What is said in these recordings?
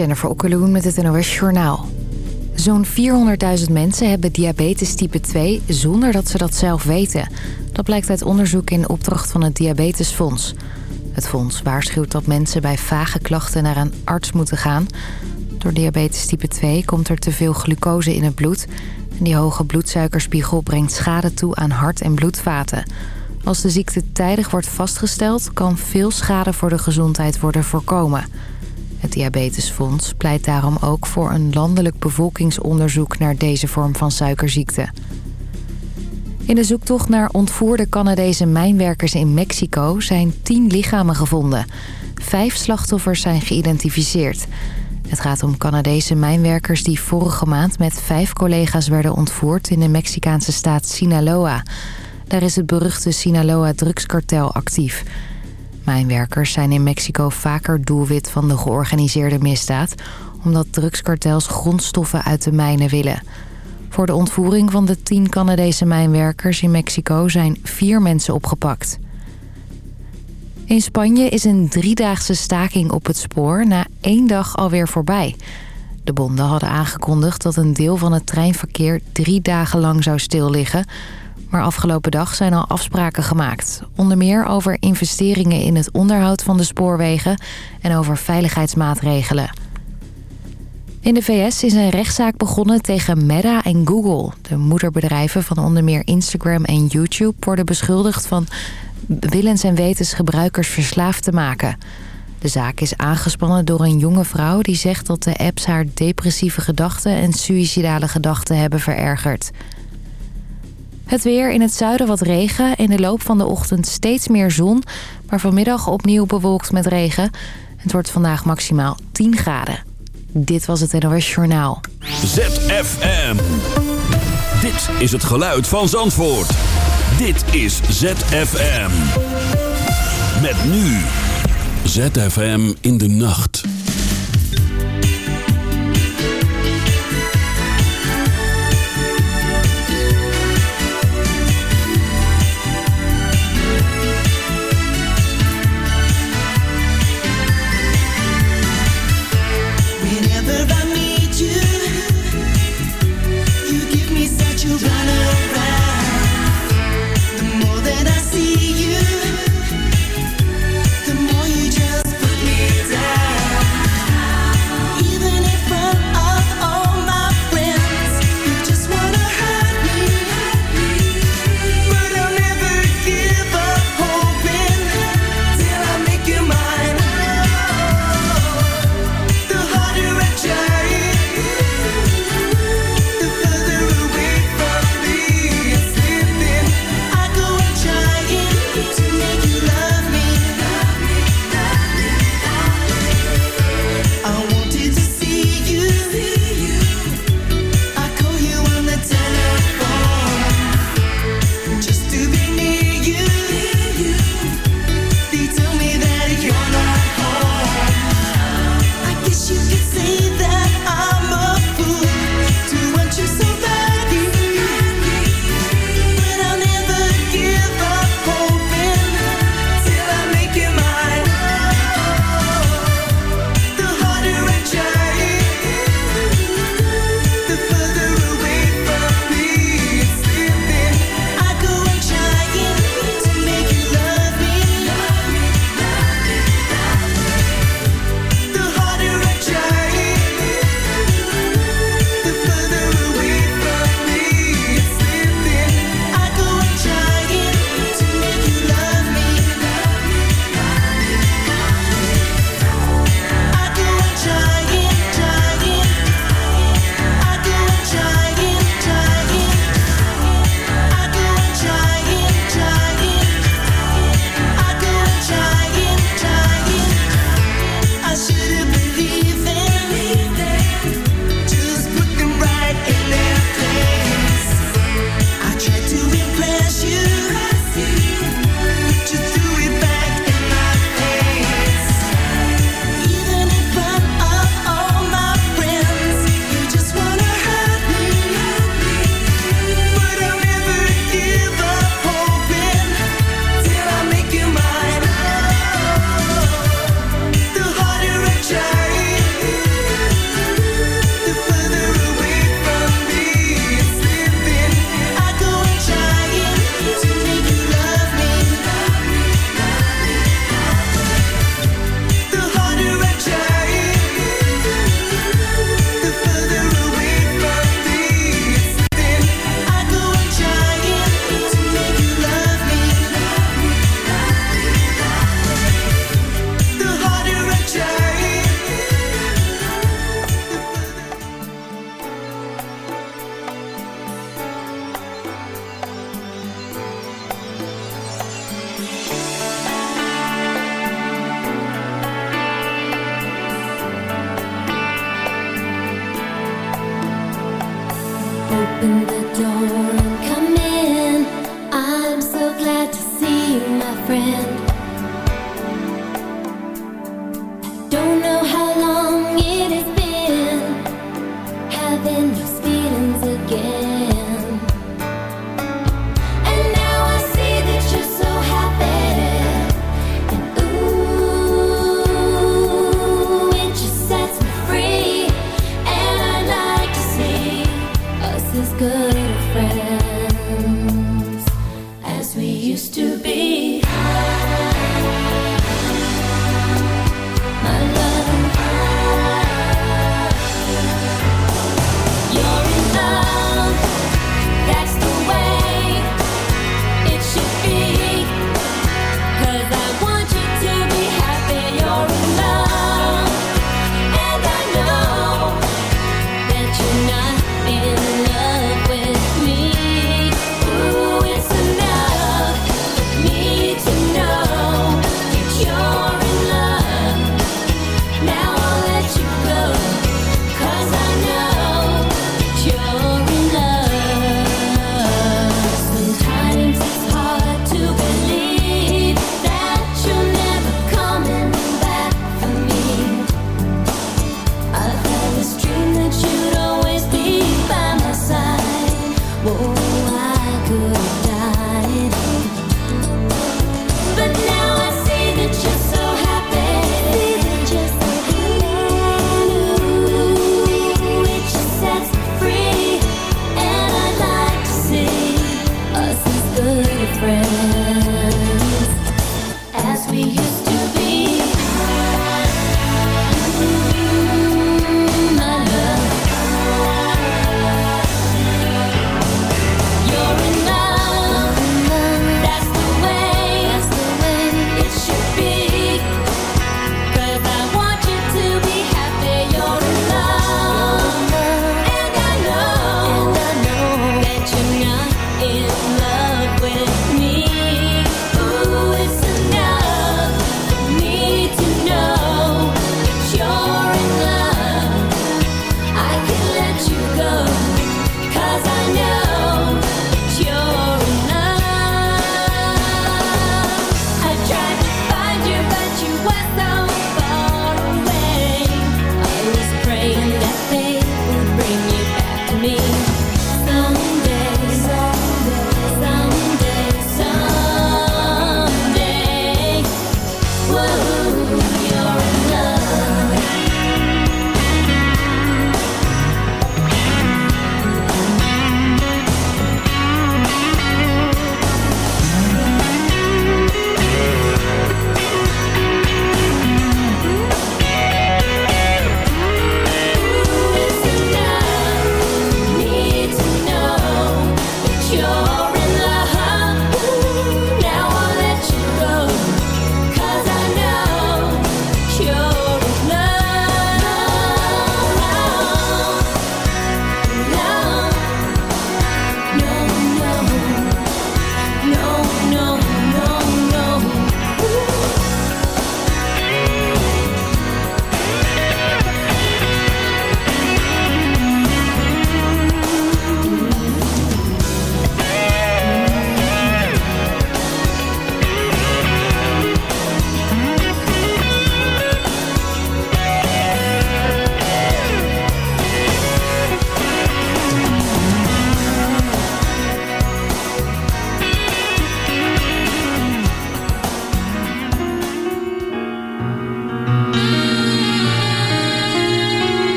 Jennifer Okkeloen met het NOS Journaal. Zo'n 400.000 mensen hebben diabetes type 2 zonder dat ze dat zelf weten. Dat blijkt uit onderzoek in opdracht van het Diabetesfonds. Het fonds waarschuwt dat mensen bij vage klachten naar een arts moeten gaan. Door diabetes type 2 komt er te veel glucose in het bloed... en die hoge bloedsuikerspiegel brengt schade toe aan hart- en bloedvaten... Als de ziekte tijdig wordt vastgesteld... kan veel schade voor de gezondheid worden voorkomen. Het Diabetesfonds pleit daarom ook voor een landelijk bevolkingsonderzoek... naar deze vorm van suikerziekte. In de zoektocht naar ontvoerde Canadese mijnwerkers in Mexico... zijn tien lichamen gevonden. Vijf slachtoffers zijn geïdentificeerd. Het gaat om Canadese mijnwerkers die vorige maand met vijf collega's werden ontvoerd... in de Mexicaanse staat Sinaloa... Daar is het beruchte Sinaloa-drugskartel actief. Mijnwerkers zijn in Mexico vaker doelwit van de georganiseerde misdaad... omdat drugskartels grondstoffen uit de mijnen willen. Voor de ontvoering van de tien Canadese mijnwerkers in Mexico zijn vier mensen opgepakt. In Spanje is een driedaagse staking op het spoor na één dag alweer voorbij. De bonden hadden aangekondigd dat een deel van het treinverkeer drie dagen lang zou stilliggen... Maar afgelopen dag zijn al afspraken gemaakt. Onder meer over investeringen in het onderhoud van de spoorwegen en over veiligheidsmaatregelen. In de VS is een rechtszaak begonnen tegen Meta en Google. De moederbedrijven van onder meer Instagram en YouTube worden beschuldigd van willens en wetens gebruikers verslaafd te maken. De zaak is aangespannen door een jonge vrouw die zegt dat de apps haar depressieve gedachten en suïcidale gedachten hebben verergerd. Het weer in het zuiden wat regen. In de loop van de ochtend steeds meer zon. Maar vanmiddag opnieuw bewolkt met regen. Het wordt vandaag maximaal 10 graden. Dit was het NOS Journaal. ZFM. Dit is het geluid van Zandvoort. Dit is ZFM. Met nu. ZFM in de nacht.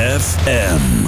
ZFM.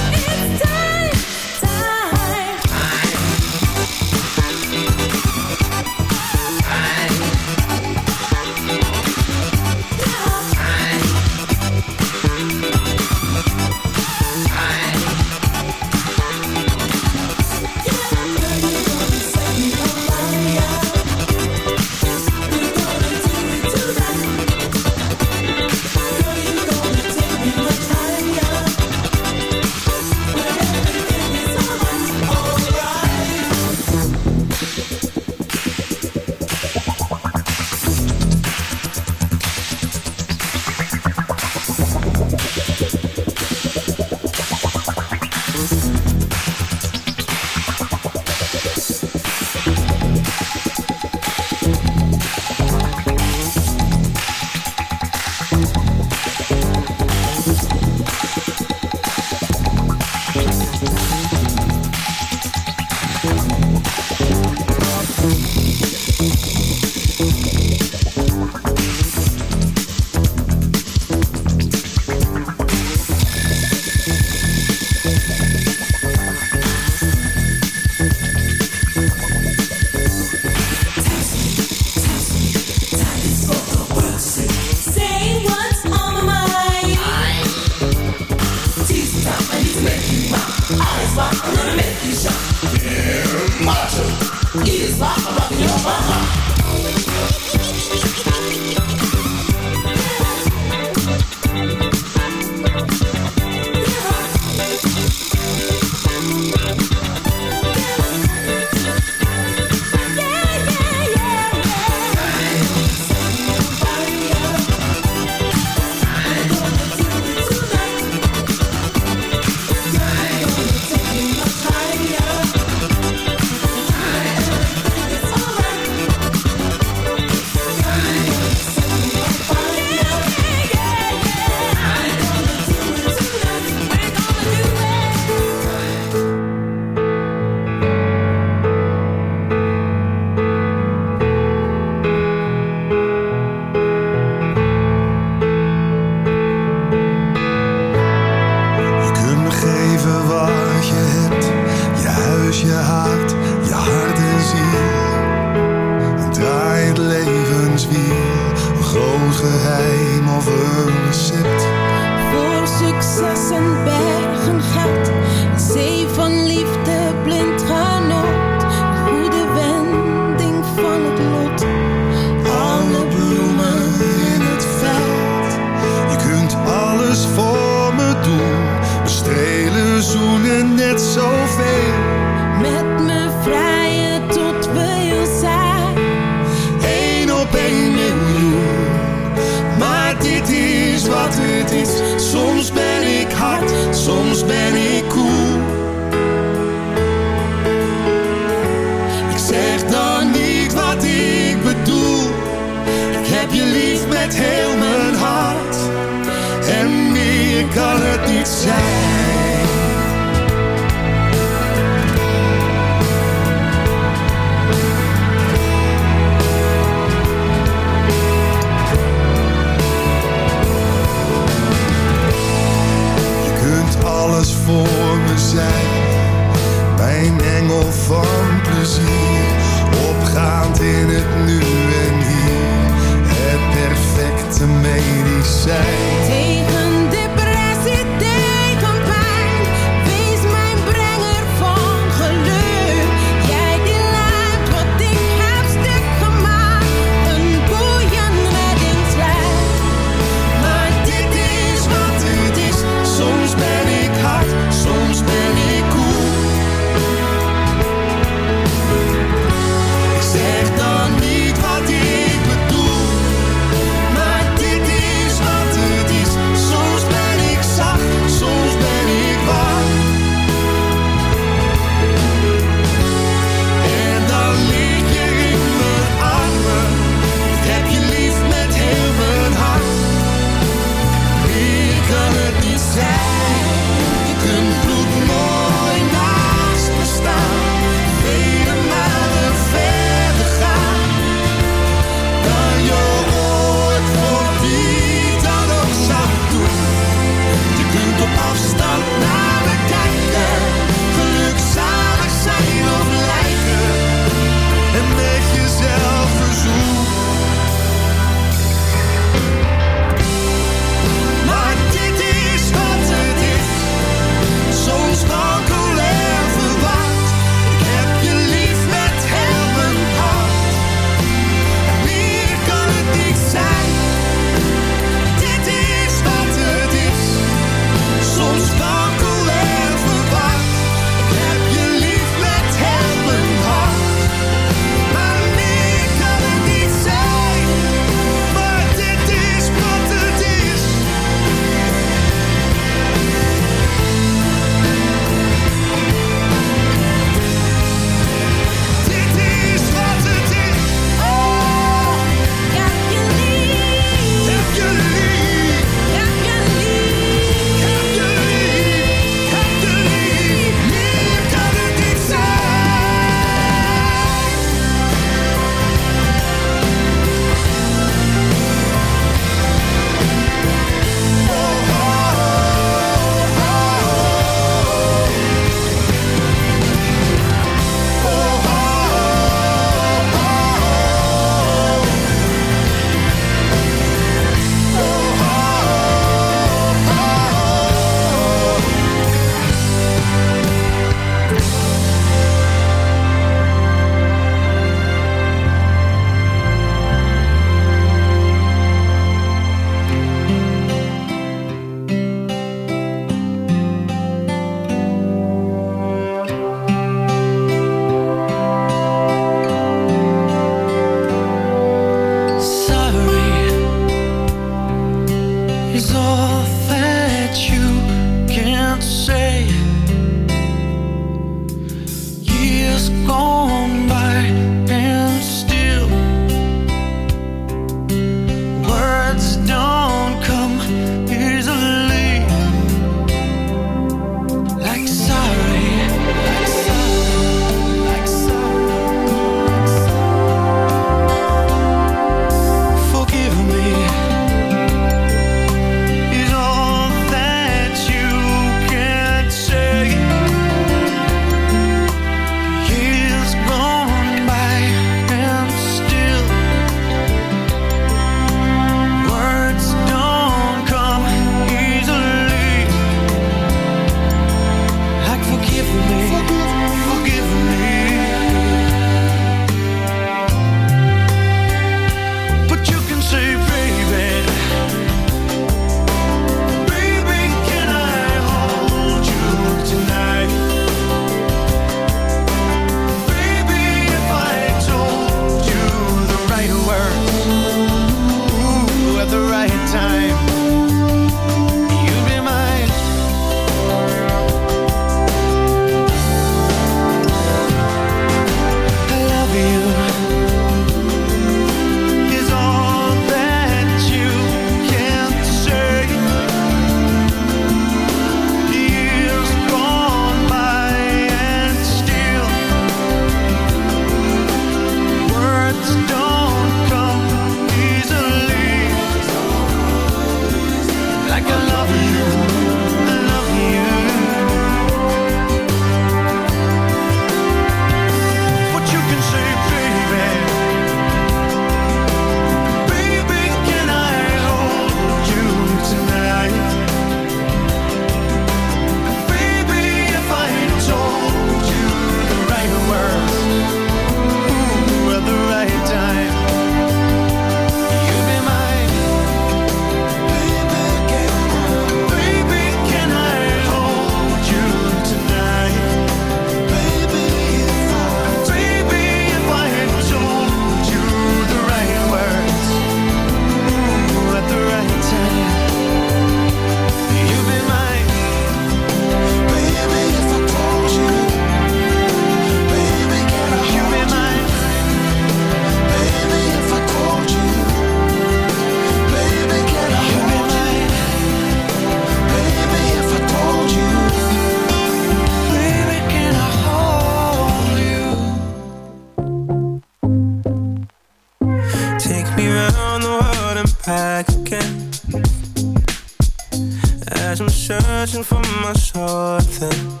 As I'm searching for my something.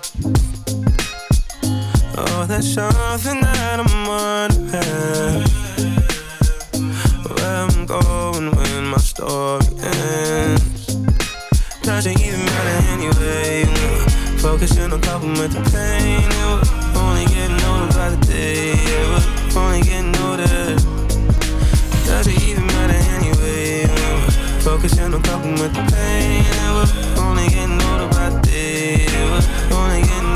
Oh, there's something that I'm wondering where I'm going when my story ends. Doesn't even matter anyway. Focusing on coping with the pain. Yeah, we're only getting older by the day. On coping with the pain. We're only getting older by the day. We're only getting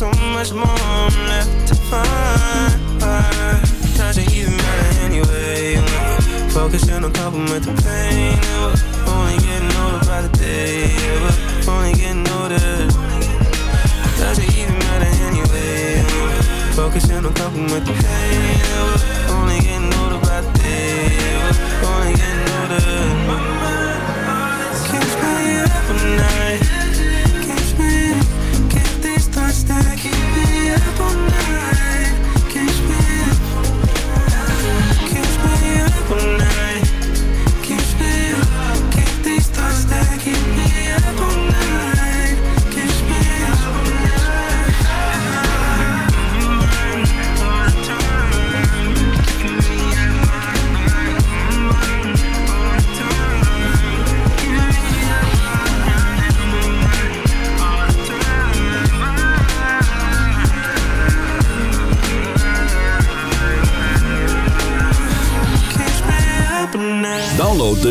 so much more left to find. Doesn't even matter anyway. Focusing on coping with the pain. We're only getting older by the day. We're only getting older. Doesn't even matter anyway. Focusing on coping with the pain. de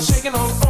shaking on.